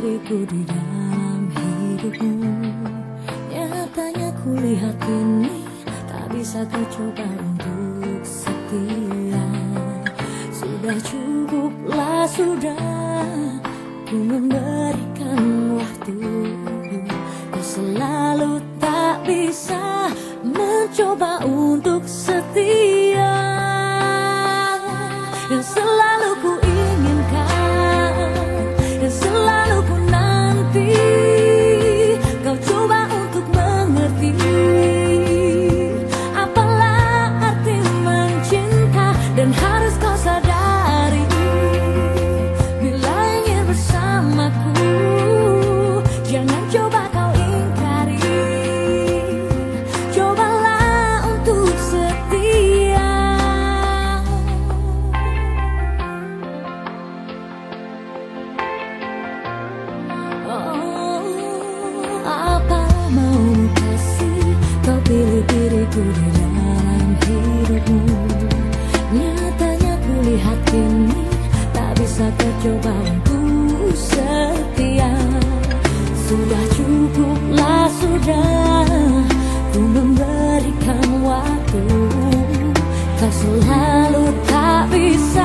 diriku di dalam hidupmu. Nyatanya kulihat ini Tak bisa kau coba untuk setia. Sudah cukuplah sudah Ku memberikan waktu diriku di dalam hidupmu. Nyatanya kulihat kini tak bisa tercoba untuk setia. Sudah cukuplah sudah. Ku memberikan waktu. Kau selalu tak bisa